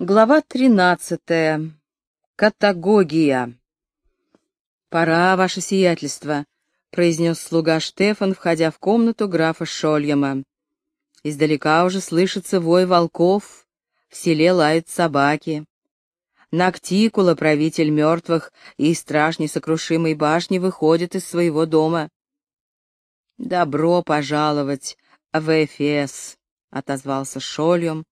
Глава тринадцатая. Катагогия. «Пора, ваше сиятельство», — произнес слуга Штефан, входя в комнату графа Шольяма. Издалека уже слышится вой волков, в селе лают собаки. Нактикула, правитель мертвых и страж несокрушимой башни, выходит из своего дома. «Добро пожаловать в Эфес», — отозвался Шольем,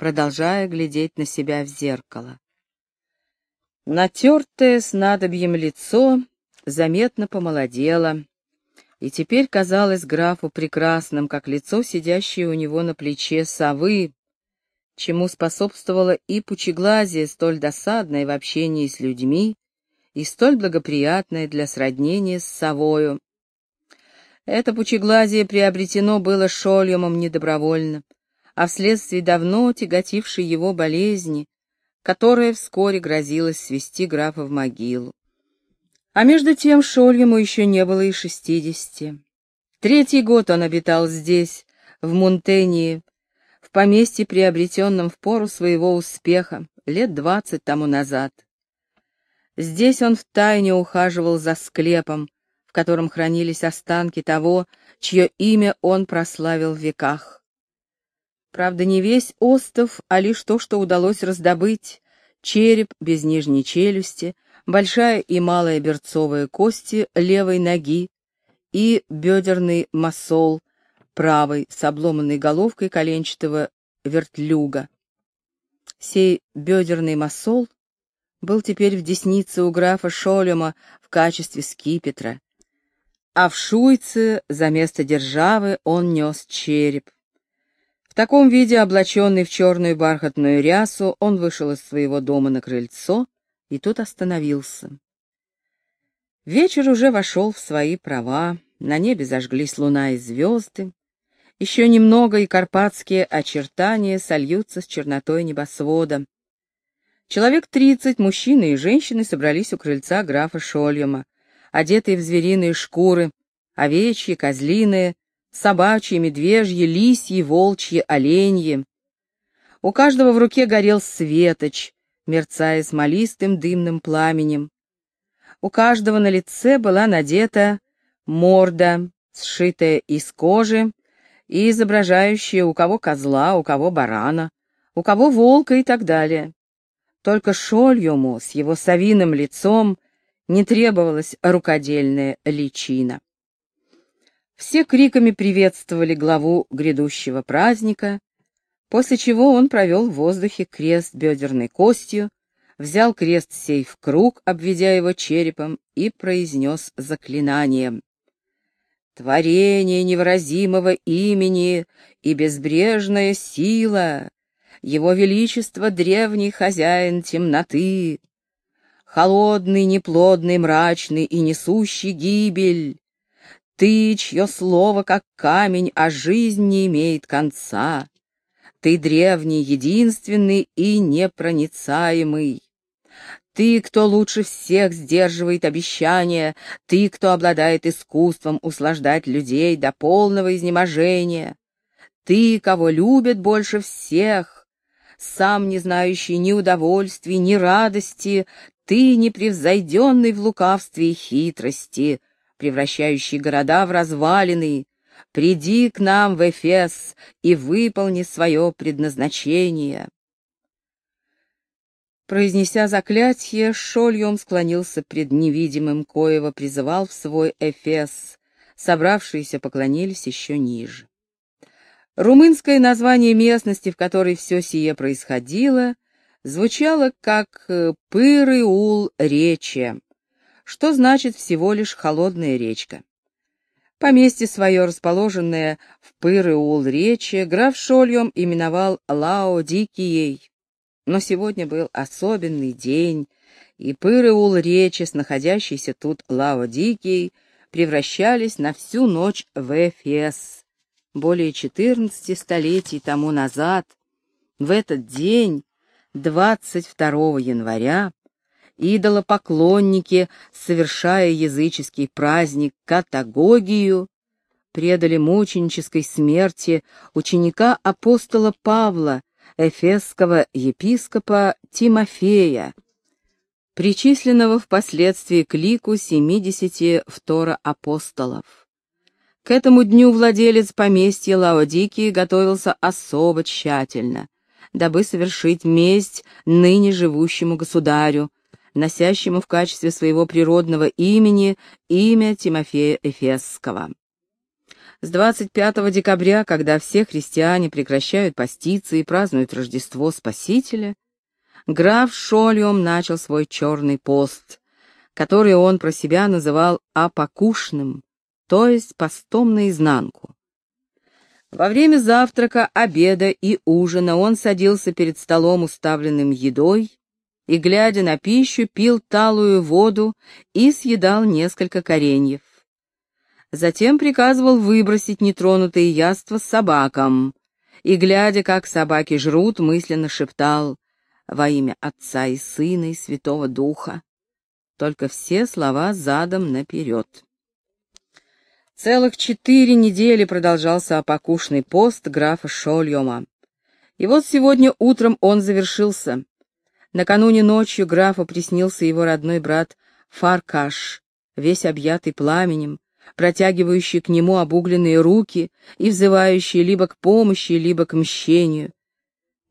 продолжая глядеть на себя в зеркало. Натертое снадобьем лицо заметно помолодело, и теперь казалось графу прекрасным, как лицо, сидящее у него на плече совы, чему способствовало и пучеглазие, столь досадное в общении с людьми и столь благоприятное для сроднения с совою. Это пучеглазие приобретено было Шольемом недобровольно, а вследствие давно тяготившей его болезни, которая вскоре грозилась свести графа в могилу. А между тем Шольему еще не было и шестидесяти. Третий год он обитал здесь, в Мунтении, в поместье, приобретенном в пору своего успеха, лет двадцать тому назад. Здесь он втайне ухаживал за склепом, в котором хранились останки того, чье имя он прославил в веках. Правда, не весь остов, а лишь то, что удалось раздобыть. Череп без нижней челюсти, большая и малая берцовая кости левой ноги и бедерный масол правой с обломанной головкой коленчатого вертлюга. Сей бедерный масол был теперь в деснице у графа Шолема в качестве скипетра, а в шуйце за место державы он нес череп. Таком виде, облаченный в черную бархатную рясу, он вышел из своего дома на крыльцо и тут остановился. Вечер уже вошел в свои права, на небе зажглись луна и звезды. Еще немного, и карпатские очертания сольются с чернотой небосвода. Человек тридцать, мужчины и женщины, собрались у крыльца графа Шольема, одетые в звериные шкуры, овечьи, козлиные, собачьи, медвежьи, лисьи, волчьи, оленьи. У каждого в руке горел светоч, мерцая смолистым дымным пламенем. У каждого на лице была надета морда, сшитая из кожи и изображающая у кого козла, у кого барана, у кого волка и так далее. Только Шольюму с его совиным лицом не требовалась рукодельная личина. Все криками приветствовали главу грядущего праздника, после чего он провел в воздухе крест бедерной костью, взял крест сей в круг, обведя его черепом, и произнес заклинанием. «Творение невыразимого имени и безбрежная сила, его величество древний хозяин темноты, холодный, неплодный, мрачный и несущий гибель, ты, чье слово как камень, а жизнь не имеет конца. Ты древний, единственный и непроницаемый. Ты, кто лучше всех сдерживает обещания, ты, кто обладает искусством услаждать людей до полного изнеможения. Ты, кого любят больше всех, сам не знающий ни удовольствий, ни радости, ты, непревзойденный в лукавстве и хитрости, превращающий города в развалины, приди к нам в Эфес и выполни свое предназначение. Произнеся заклятие, Шольем склонился пред невидимым, коего призывал в свой Эфес. Собравшиеся поклонились еще ниже. Румынское название местности, в которой все сие происходило, звучало как Пыры-Ул-Рече, что значит всего лишь холодная речка. Поместье свое, расположенное в Пыры-Ул-Речи, граф Шольем именовал Лао-Дикией. Но сегодня был особенный день, и Пыры-Ул-Речи, находящийся тут Лао-Дикией, превращались на всю ночь в Эфес. Более четырнадцати столетий тому назад, в этот день, 22 января, идолопоклонники, совершая языческий праздник Катагогию, предали мученической смерти ученика апостола Павла, эфесского епископа Тимофея, причисленного впоследствии к лику 70 апостолов. К этому дню владелец поместья Лаодикии готовился особо тщательно, дабы совершить месть ныне живущему государю, носящему в качестве своего природного имени имя Тимофея Эфесского. С 25 декабря, когда все христиане прекращают поститься и празднуют Рождество Спасителя, граф Шольем начал свой черный пост, который он про себя называл «апокушным», то есть постом наизнанку. Во время завтрака, обеда и ужина он садился перед столом, уставленным едой, и, глядя на пищу, пил талую воду и съедал несколько кореньев. Затем приказывал выбросить нетронутые яства собакам, и, глядя, как собаки жрут, мысленно шептал «Во имя Отца и Сына и Святого Духа». Только все слова задом наперед. Целых четыре недели продолжался опокушный пост графа Шольома. И вот сегодня утром он завершился. Накануне ночью графу приснился его родной брат Фаркаш, весь объятый пламенем, протягивающий к нему обугленные руки и взывающий либо к помощи, либо к мщению.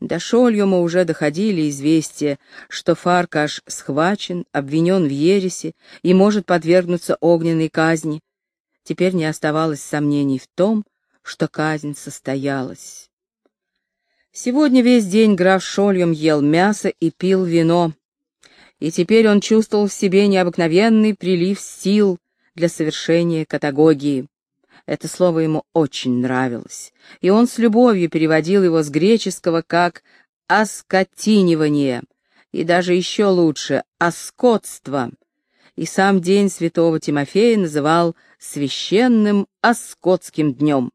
До Шольема уже доходили известия, что Фаркаш схвачен, обвинен в ересе и может подвергнуться огненной казни. Теперь не оставалось сомнений в том, что казнь состоялась. Сегодня весь день граф Шольем ел мясо и пил вино, и теперь он чувствовал в себе необыкновенный прилив сил для совершения катагогии. Это слово ему очень нравилось, и он с любовью переводил его с греческого как «оскотинивание», и даже еще лучше «оскотство», и сам день святого Тимофея называл «священным оскотским днем».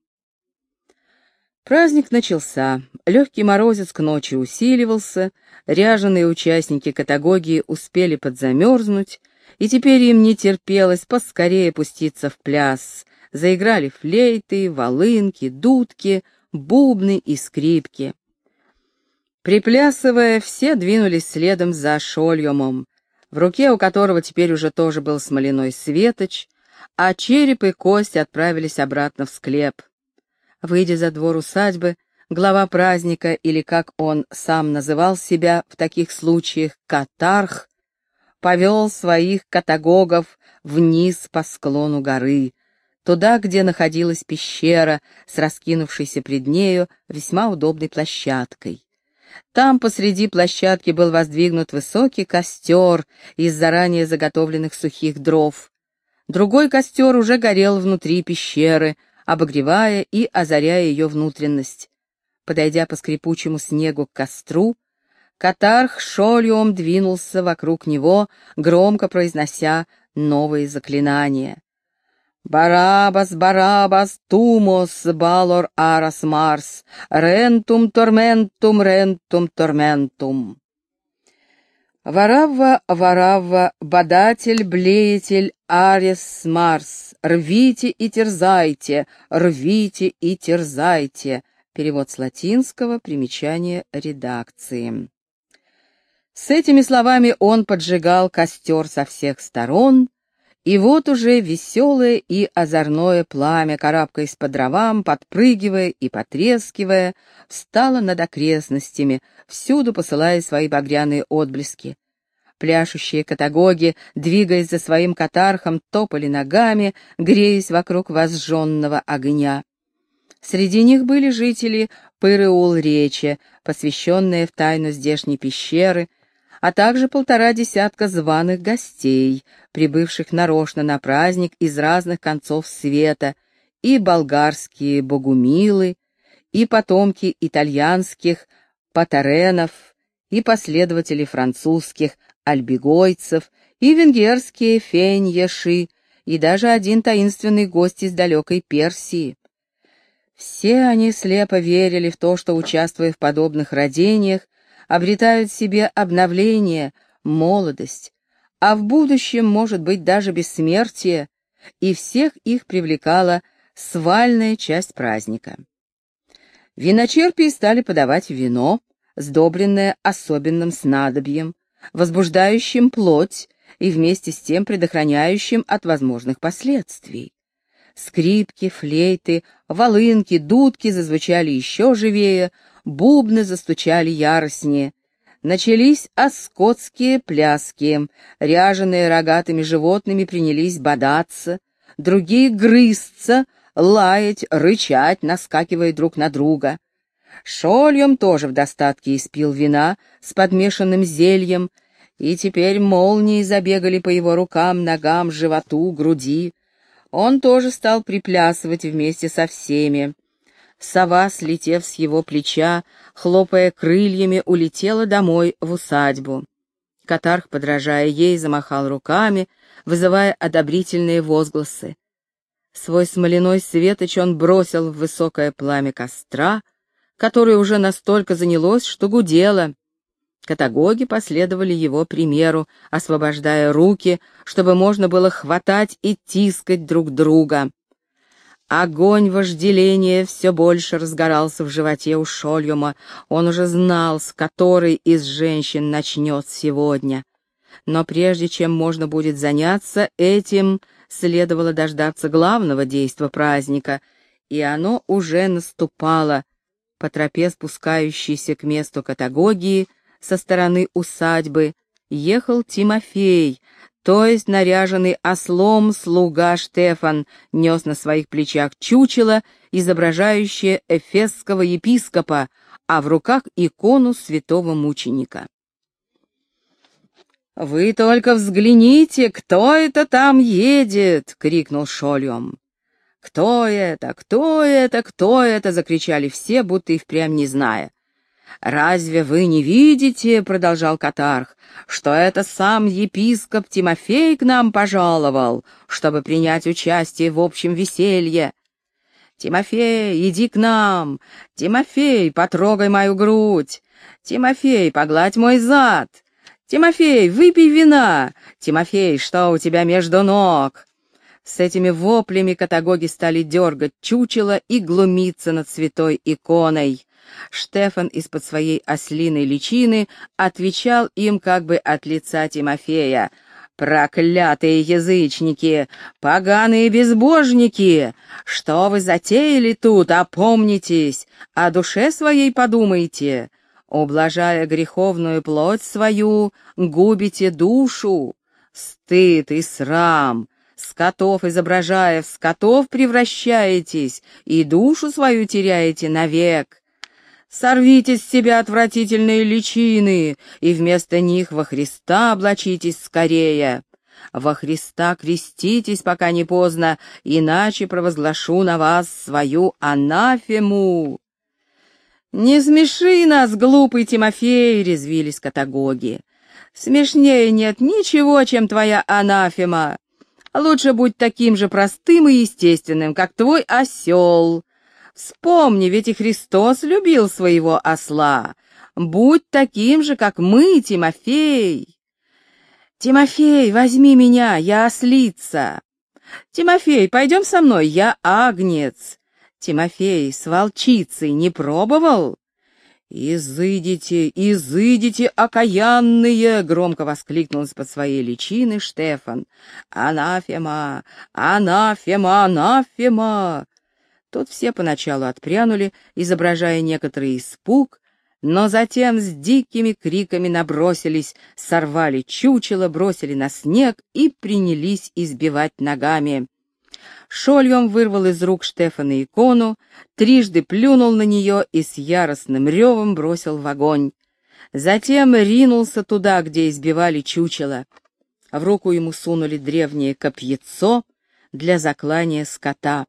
Праздник начался, легкий морозец к ночи усиливался, ряженые участники катагогии успели подзамерзнуть, и теперь им не терпелось поскорее пуститься в пляс. Заиграли флейты, волынки, дудки, бубны и скрипки. Приплясывая, все двинулись следом за Шольемом, в руке у которого теперь уже тоже был смоляной светоч, а череп и кость отправились обратно в склеп. Выйдя за двор усадьбы, глава праздника, или как он сам называл себя в таких случаях, катарх, повел своих катагогов вниз по склону горы, туда, где находилась пещера с раскинувшейся пред нею весьма удобной площадкой. Там посреди площадки был воздвигнут высокий костер из заранее заготовленных сухих дров. Другой костер уже горел внутри пещеры, обогревая и озаряя ее внутренность. Подойдя по скрипучему снегу к костру, Катарх шольем двинулся вокруг него, громко произнося новые заклинания. «Барабас, Барабас, Тумос, Балор, Арас, Марс, Рентум, Торментум, Рентум, Торментум». Варавва, Варавва, Бодатель, Блеятель, Арес, Марс, рвите и терзайте, рвите и терзайте. Перевод с латинского, примечание редакции. С этими словами он поджигал костер со всех сторон, и вот уже веселое и озорное пламя, карабкаясь по дровам, подпрыгивая и потрескивая, встало над окрестностями, всюду посылая свои багряные отблески. Пляшущие катагоги, двигаясь за своим катархом, топали ногами, греясь вокруг возжженного огня. Среди них были жители Пырыул-Речи, посвященные в тайну здешней пещеры, а также полтора десятка званых гостей, прибывших нарочно на праздник из разных концов света, и болгарские богумилы, и потомки итальянских патаренов, и последователи французских альбигойцев, и венгерские феньеши, и даже один таинственный гость из далекой Персии. Все они слепо верили в то, что, участвуя в подобных родениях, обретают в себе обновление, молодость, а в будущем, может быть, даже бессмертие, и всех их привлекала свальная часть праздника. Виночерпии стали подавать вино, сдобренное особенным снадобьем, возбуждающим плоть и вместе с тем предохраняющим от возможных последствий. Скрипки, флейты, волынки, дудки зазвучали еще живее, бубны застучали яростнее. Начались оскотские пляски, ряженые рогатыми животными принялись бодаться, другие грызться, лаять, рычать, наскакивая друг на друга. Шольем тоже в достатке испил вина с подмешанным зельем, и теперь молнии забегали по его рукам, ногам, животу, груди. Он тоже стал приплясывать вместе со всеми. Сова, слетев с его плеча, хлопая крыльями, улетела домой в усадьбу. Катарх, подражая ей, замахал руками, вызывая одобрительные возгласы. Свой смоляной светоч он бросил в высокое пламя костра, которое уже настолько занялось, что гудело. Катагоги последовали его примеру, освобождая руки, чтобы можно было хватать и тискать друг друга. Огонь вожделения все больше разгорался в животе у Шольюма. Он уже знал, с которой из женщин начнет сегодня. Но прежде чем можно будет заняться этим, следовало дождаться главного действа праздника, и оно уже наступало. По тропе, спускающейся к месту катагогии, со стороны усадьбы, ехал Тимофей, то есть наряженный ослом слуга Штефан нес на своих плечах чучело, изображающее эфесского епископа, а в руках икону святого мученика. «Вы только взгляните, кто это там едет!» — крикнул Шольем. «Кто это? Кто это? Кто это?» — закричали все, будто и впрямь не зная. «Разве вы не видите, — продолжал Катарх, — что это сам епископ Тимофей к нам пожаловал, чтобы принять участие в общем веселье? Тимофей, иди к нам! Тимофей, потрогай мою грудь! Тимофей, погладь мой зад! Тимофей, выпей вина! Тимофей, что у тебя между ног?» С этими воплями катагоги стали дергать чучело и глумиться над святой иконой. Штефан из-под своей ослиной личины отвечал им как бы от лица Тимофея. «Проклятые язычники! Поганые безбожники! Что вы затеяли тут? Опомнитесь! О душе своей подумайте! Ублажая греховную плоть свою, губите душу! Стыд и срам! Скотов изображая, в скотов превращаетесь и душу свою теряете навек!» Сорвите с себя отвратительные личины, и вместо них во Христа облачитесь скорее. Во Христа креститесь, пока не поздно, иначе провозглашу на вас свою анафему. «Не смеши нас, глупый Тимофей!» — резвились катагоги. «Смешнее нет ничего, чем твоя анафема. Лучше будь таким же простым и естественным, как твой осел, Вспомни, ведь и Христос любил своего осла. Будь таким же, как мы, Тимофей. Тимофей, возьми меня, я ослица. Тимофей, пойдем со мной, я агнец. Тимофей, с волчицей не пробовал? «Изыдите, изыдите, окаянные!» — громко воскликнул из-под своей личины Штефан. «Анафема! Анафема! Анафема!» Тут все поначалу отпрянули, изображая некоторый испуг, но затем с дикими криками набросились, сорвали чучело, бросили на снег и принялись избивать ногами. Шольем вырвал из рук Штефана икону, трижды плюнул на нее и с яростным ревом бросил в огонь. Затем ринулся туда, где избивали чучело. В руку ему сунули древнее копьецо для заклания скота.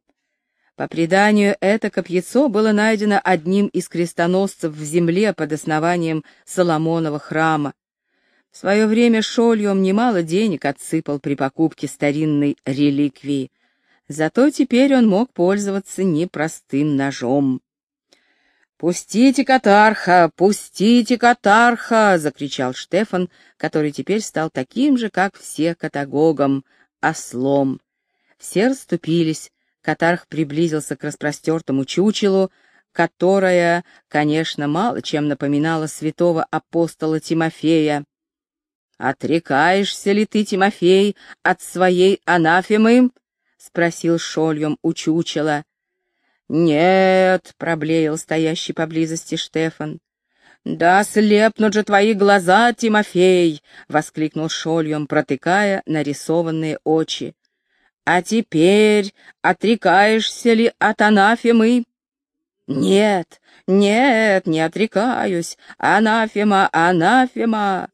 По преданию, это копьецо было найдено одним из крестоносцев в земле под основанием Соломонова храма. В свое время Шольем немало денег отсыпал при покупке старинной реликвии, зато теперь он мог пользоваться непростым ножом. «Пустите катарха! Пустите катарха!» — закричал Штефан, который теперь стал таким же, как все катагогом, ослом. Все расступились, Катарх приблизился к распростертому чучелу, которая, конечно, мало чем напоминала святого апостола Тимофея. «Отрекаешься ли ты, Тимофей, от своей анафемы?» — спросил шольем у чучела. «Нет», — проблеял стоящий поблизости Штефан. «Да слепнут же твои глаза, Тимофей!» — воскликнул шольем, протыкая нарисованные очи. «А теперь отрекаешься ли от анафемы?» «Нет, нет, не отрекаюсь. Анафема, анафема!»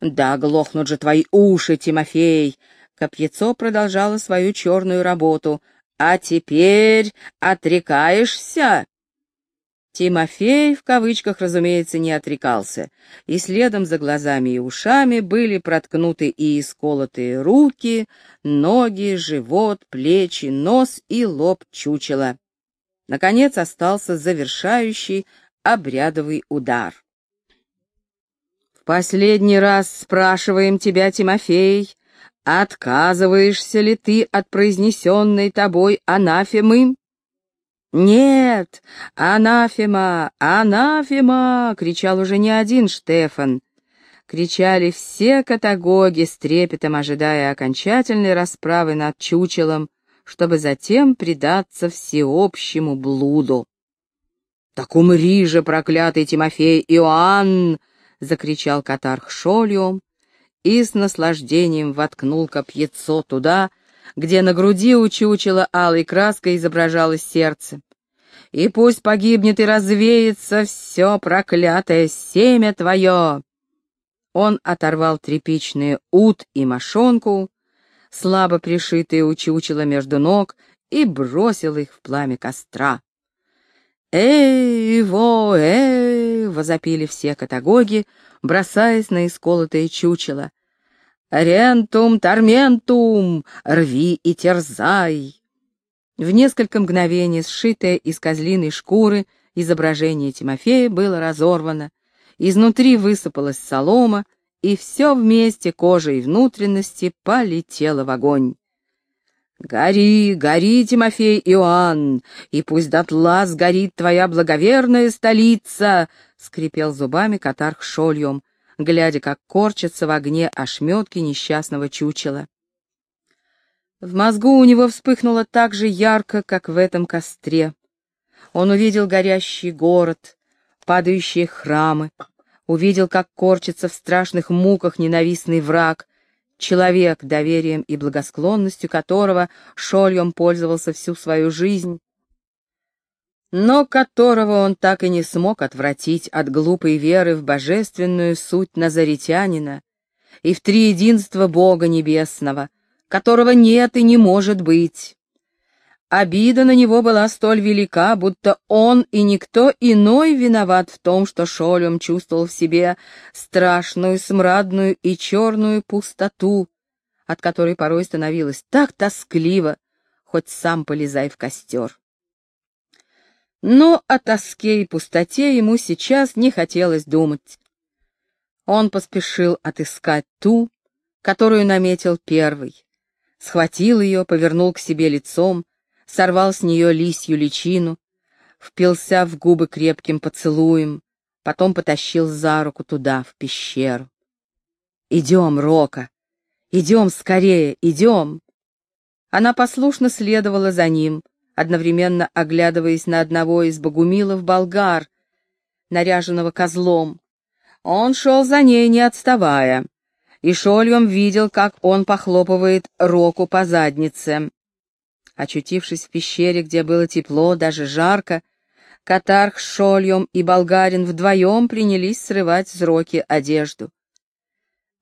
«Да глохнут же твои уши, Тимофей!» Копьецо продолжало свою черную работу. «А теперь отрекаешься?» Тимофей, в кавычках, разумеется, не отрекался, и следом за глазами и ушами были проткнуты и исколотые руки, ноги, живот, плечи, нос и лоб чучела. Наконец остался завершающий обрядовый удар. «В последний раз спрашиваем тебя, Тимофей, отказываешься ли ты от произнесенной тобой анафемы?» «Нет! Анафема! Анафема!» — кричал уже не один Штефан. Кричали все катагоги с трепетом, ожидая окончательной расправы над чучелом, чтобы затем предаться всеобщему блуду. «Так умри же, проклятый Тимофей Иоанн!» — закричал катарх Шольем и с наслаждением воткнул копьецо туда, где на груди у чучела алой краской изображалось сердце. «И пусть погибнет и развеется все проклятое семя твое!» Он оторвал тряпичные ут и мошонку, слабо пришитые у чучела между ног, и бросил их в пламя костра. «Эй, во, эй!» — возопили все катагоги, бросаясь на исколотое чучело. «Рентум, торментум! Рви и терзай!» В несколько мгновений сшитое из козлиной шкуры изображение Тимофея было разорвано, изнутри высыпалась солома, и все вместе, кожа и внутренности, полетело в огонь. «Гори, гори, Тимофей Иоанн, и пусть дотла сгорит твоя благоверная столица!» — скрипел зубами катарх шольем, глядя, как корчатся в огне ошметки несчастного чучела. В мозгу у него вспыхнуло так же ярко, как в этом костре. Он увидел горящий город, падающие храмы, увидел, как корчится в страшных муках ненавистный враг, человек, доверием и благосклонностью которого Шольем пользовался всю свою жизнь, но которого он так и не смог отвратить от глупой веры в божественную суть назаритянина и в триединство Бога Небесного, которого нет и не может быть. Обида на него была столь велика, будто он и никто иной виноват в том, что Шолем чувствовал в себе страшную, смрадную и черную пустоту, от которой порой становилось так тоскливо, хоть сам полезай в костер. Но о тоске и пустоте ему сейчас не хотелось думать. Он поспешил отыскать ту, которую наметил первый, схватил ее, повернул к себе лицом, сорвал с нее лисью личину, впился в губы крепким поцелуем, потом потащил за руку туда, в пещеру. «Идем, Рока! Идем скорее, идем!» Она послушно следовала за ним, одновременно оглядываясь на одного из богумилов болгар, наряженного козлом. Он шел за ней, не отставая, и Шольем видел, как он похлопывает Року по заднице. Очутившись в пещере, где было тепло, даже жарко, Катарх с Шольем и болгарин вдвоем принялись срывать с Роки одежду.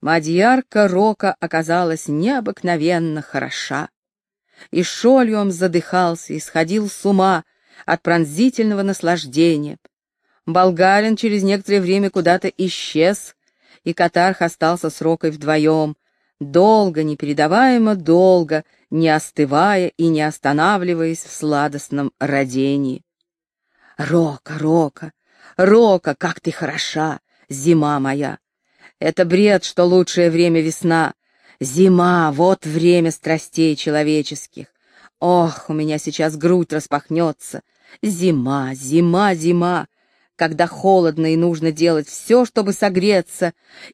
Мадьярка Рока оказалась необыкновенно хороша. И Шольем задыхался и сходил с ума от пронзительного наслаждения. Болгарин через некоторое время куда-то исчез, и Катарх остался с Рокой вдвоем, долго, непередаваемо долго, не остывая и не останавливаясь в сладостном родении. «Рока, Рока, Рока, как ты хороша, зима моя! Это бред, что лучшее время весна. Зима — вот время страстей человеческих. Ох, у меня сейчас грудь распахнется. Зима, зима, зима, когда холодно и нужно делать все, чтобы согреться,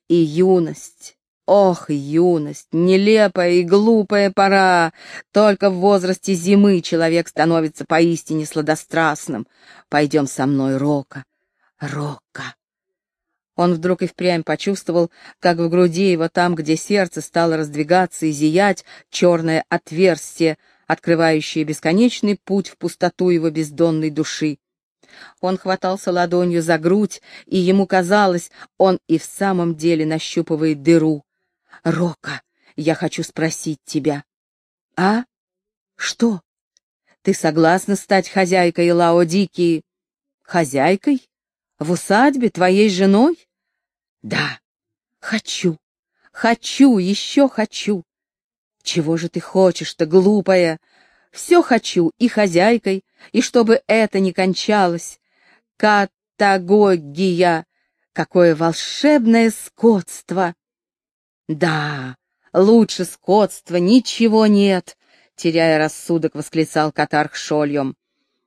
и юность. Ох, юность, нелепая и глупая пора. Только в возрасте зимы человек становится поистине сладострастным. Пойдем со мной, Рока. Рока. Он вдруг и впрямь почувствовал, как в груди его там, где сердце стало раздвигаться и зиять, черное отверстие, открывающее бесконечный путь в пустоту его бездонной души. Он хватался ладонью за грудь, и ему казалось, он и в самом деле нащупывает дыру. «Рока, я хочу спросить тебя». «А? Что? Ты согласна стать хозяйкой Лаодики?» «Хозяйкой? В усадьбе твоей женой?» Да, хочу, хочу, еще хочу. Чего же ты хочешь-то, глупая? Все хочу, и хозяйкой, и чтобы это не кончалось. Катагогия, какое волшебное скотство! Да, лучше скотства ничего нет, теряя рассудок, восклицал катарх шольем.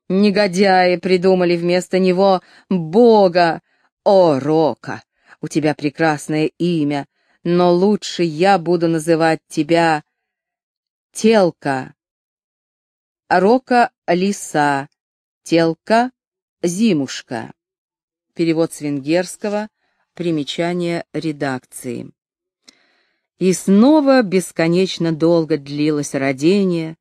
Негодяи придумали вместо него Бога, о, Рока! У тебя прекрасное имя, но лучше я буду называть тебя Телка. Рока — лиса, Телка — зимушка. Перевод с венгерского, примечание редакции. И снова бесконечно долго длилось родение,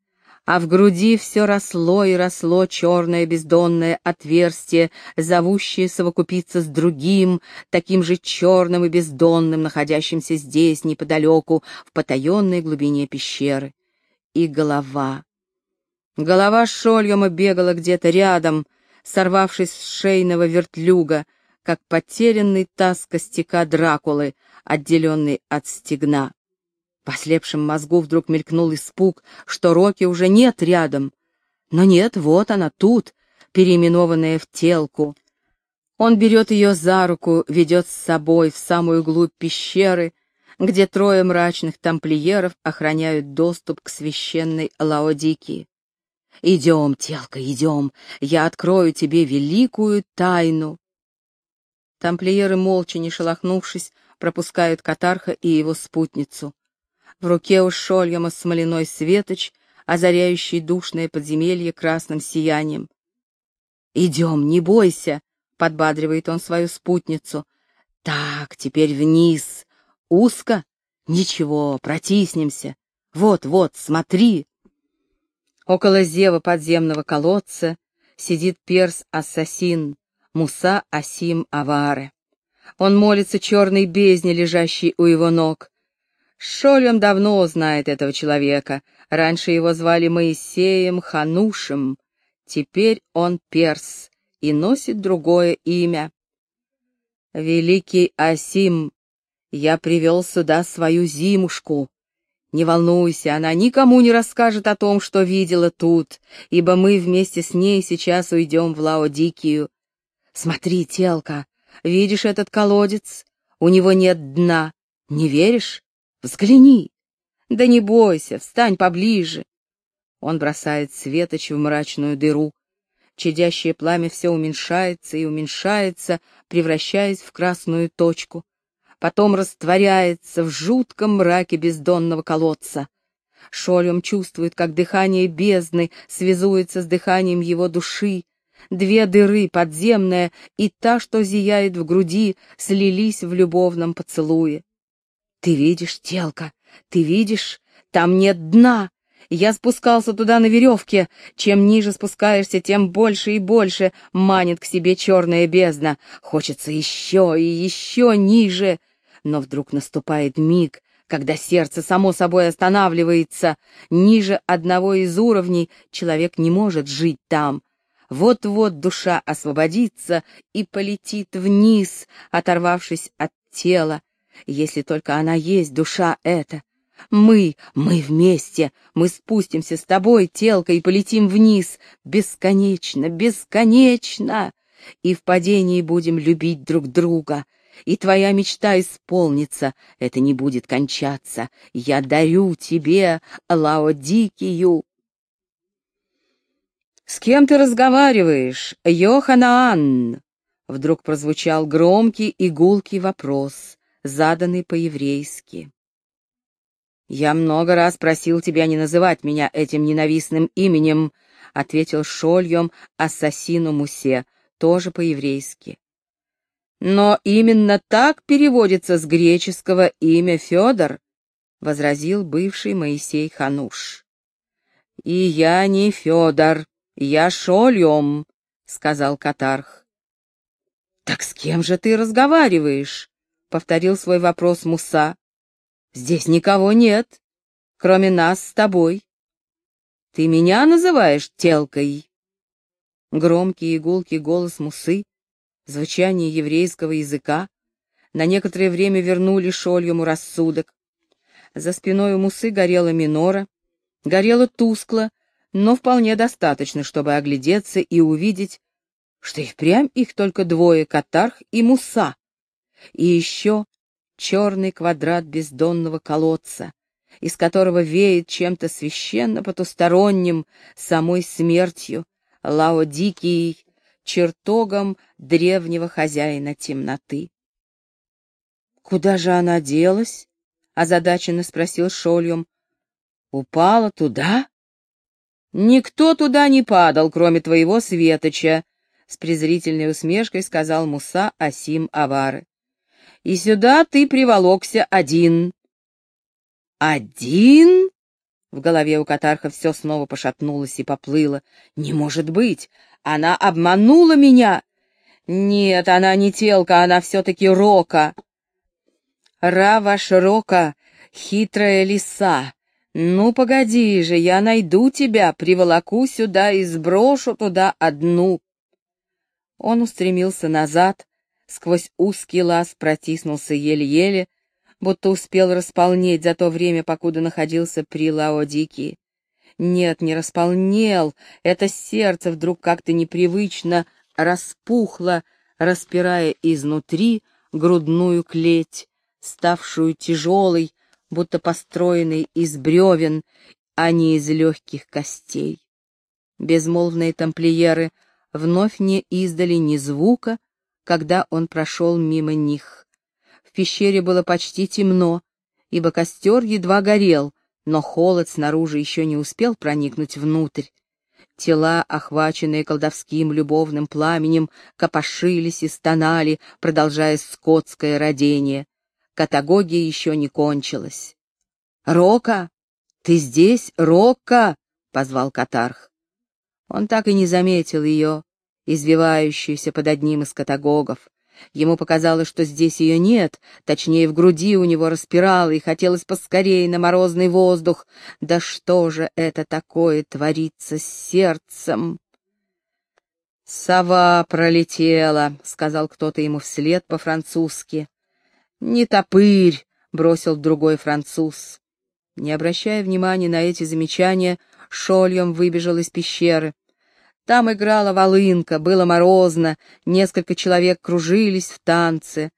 а в груди все росло и росло черное бездонное отверстие, зовущее совокупиться с другим, таким же черным и бездонным, находящимся здесь, неподалеку, в потаенной глубине пещеры. И голова. Голова Шольема бегала где-то рядом, сорвавшись с шейного вертлюга, как потерянный таз костяка Дракулы, отделенный от стегна. В ослепшем мозгу вдруг мелькнул испуг, что Роки уже нет рядом. Но нет, вот она тут, переименованная в телку. Он берет ее за руку, ведет с собой в самую глубь пещеры, где трое мрачных тамплиеров охраняют доступ к священной Лаодикии. «Идем, телка, идем, я открою тебе великую тайну». Тамплиеры, молча не шелохнувшись, пропускают Катарха и его спутницу. В руке у Шольяма смоляной светоч, озаряющий душное подземелье красным сиянием. «Идем, не бойся!» — подбадривает он свою спутницу. «Так, теперь вниз. Узко? Ничего, протиснемся. Вот-вот, смотри!» Около зева подземного колодца сидит перс-ассасин Муса Асим Аваре. Он молится черной бездне, лежащей у его ног, Шолем давно знает этого человека. Раньше его звали Моисеем Ханушем. Теперь он перс и носит другое имя. Великий Асим, я привел сюда свою зимушку. Не волнуйся, она никому не расскажет о том, что видела тут, ибо мы вместе с ней сейчас уйдем в Лаодикию. Смотри, телка, видишь этот колодец? У него нет дна. Не веришь? Взгляни! Да не бойся, встань поближе!» Он бросает светоч в мрачную дыру. Чадящее пламя все уменьшается и уменьшается, превращаясь в красную точку. Потом растворяется в жутком мраке бездонного колодца. Шолем чувствует, как дыхание бездны связуется с дыханием его души. Две дыры, подземная и та, что зияет в груди, слились в любовном поцелуе. Ты видишь, телка, ты видишь, там нет дна. Я спускался туда на веревке. Чем ниже спускаешься, тем больше и больше манит к себе черная бездна. Хочется еще и еще ниже. Но вдруг наступает миг, когда сердце само собой останавливается. Ниже одного из уровней человек не может жить там. Вот-вот душа освободится и полетит вниз, оторвавшись от тела, если только она есть, душа эта. Мы, мы вместе, мы спустимся с тобой, телка, и полетим вниз, бесконечно, бесконечно, и в падении будем любить друг друга, и твоя мечта исполнится, это не будет кончаться. Я дарю тебе Лаодикию. «С кем ты разговариваешь, Йоханаан?» Вдруг прозвучал громкий и гулкий вопрос, заданный по-еврейски. «Я много раз просил тебя не называть меня этим ненавистным именем», — ответил Шольем ассасину Мусе, тоже по-еврейски. «Но именно так переводится с греческого имя Федор», — возразил бывший Моисей Хануш. «И я не Федор, я Шольем», — сказал Катарх. «Так с кем же ты разговариваешь?» — повторил свой вопрос Муса. «Здесь никого нет, кроме нас с тобой. Ты меня называешь телкой?» Громкий и гулкий голос Мусы, звучание еврейского языка на некоторое время вернули Шольему рассудок. За спиной у Мусы горела минора, горела тускло, но вполне достаточно, чтобы оглядеться и увидеть, что и впрямь их только двое, Катарх и Муса, и еще черный квадрат бездонного колодца, из которого веет чем-то священно потусторонним, самой смертью, Лаодикией, чертогом древнего хозяина темноты. «Куда же она делась?» — озадаченно спросил Шольем. «Упала туда?» «Никто туда не падал, кроме твоего светоча», — с презрительной усмешкой сказал Муса Асим Авары. «И сюда ты приволокся один». «Один?» В голове у Катарха все снова пошатнулось и поплыло. «Не может быть! Она обманула меня!» «Нет, она не телка, она все-таки Рока!» «Рава Широка, хитрая лиса!» «Ну, погоди же, я найду тебя, приволоку сюда и сброшу туда одну». Он устремился назад, сквозь узкий лаз протиснулся еле-еле, будто успел располнеть за то время, покуда находился при Лаодике. Нет, не располнел, это сердце вдруг как-то непривычно распухло, распирая изнутри грудную клеть, ставшую тяжелой, будто построенный из бревен, а не из легких костей. Безмолвные тамплиеры вновь не издали ни звука, когда он прошел мимо них. В пещере было почти темно, ибо костер едва горел, но холод снаружи еще не успел проникнуть внутрь. Тела, охваченные колдовским любовным пламенем, копошились и стонали, продолжая скотское родение. Катагогия еще не кончилась. «Рока! Ты здесь, Рока!» — позвал Катарх. Он так и не заметил ее, извивающуюся под одним из катагогов. Ему показалось, что здесь ее нет, точнее, в груди у него распирало, и хотелось поскорее на морозный воздух. Да что же это такое творится с сердцем? «Сова пролетела», — сказал кто-то ему вслед по-французски. «Не топырь!» — бросил другой француз. Не обращая внимания на эти замечания, Шольем выбежал из пещеры. Там играла волынка, было морозно, несколько человек кружились в танце.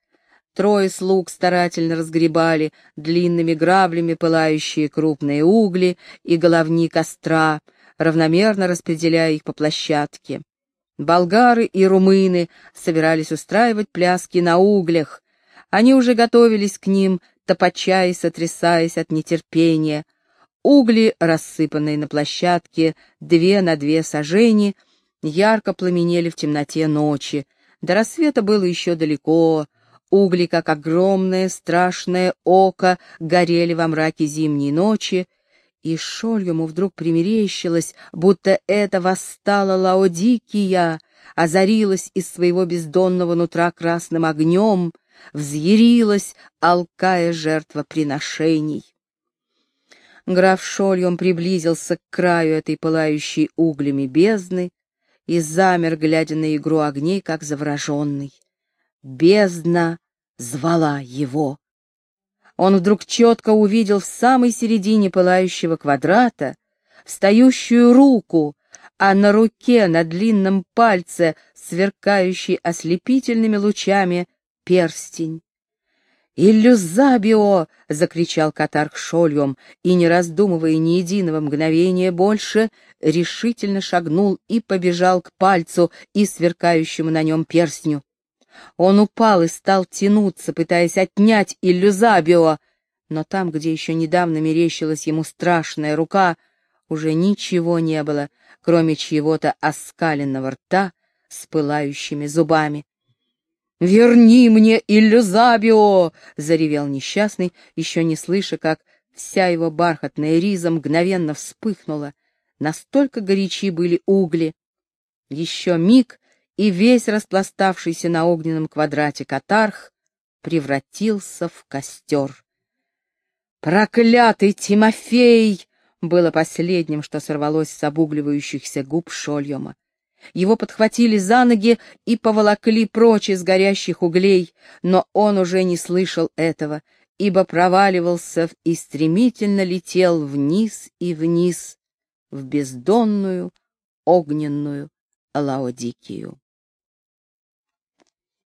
Трое слуг старательно разгребали длинными граблями пылающие крупные угли и головни костра, равномерно распределяя их по площадке. Болгары и румыны собирались устраивать пляски на углях, они уже готовились к ним, топоча и сотрясаясь от нетерпения. Угли, рассыпанные на площадке две на две сажени, ярко пламенели в темноте ночи. До рассвета было еще далеко. Угли, как огромное страшное око, горели во мраке зимней ночи, и Шольему вдруг примерещилось, будто это восстала Лаодикия, озарилась из своего бездонного нутра красным огнем, взъярилась, алкая жертвоприношений. Граф Шольем приблизился к краю этой пылающей углями бездны и замер, глядя на игру огней, как завороженный. Бездна звала его. Он вдруг четко увидел в самой середине пылающего квадрата встающую руку, а на руке, на длинном пальце, сверкающий ослепительными лучами, перстень. «Иллюзабио!» — закричал катарх шольем, и, не раздумывая ни единого мгновения больше, решительно шагнул и побежал к пальцу и сверкающему на нем перстню. Он упал и стал тянуться, пытаясь отнять иллюзабио, но там, где еще недавно мерещилась ему страшная рука, уже ничего не было, кроме чьего-то оскаленного рта с пылающими зубами. «Верни мне иллюзабио!» — заревел несчастный, еще не слыша, как вся его бархатная риза мгновенно вспыхнула. Настолько горячи были угли. Еще миг, и весь распластавшийся на огненном квадрате катарх превратился в костер. «Проклятый Тимофей!» было последним, что сорвалось с обугливающихся губ Шольема. Его подхватили за ноги и поволокли прочь из горящих углей, но он уже не слышал этого, ибо проваливался и стремительно летел вниз и вниз в бездонную огненную Лаодикию.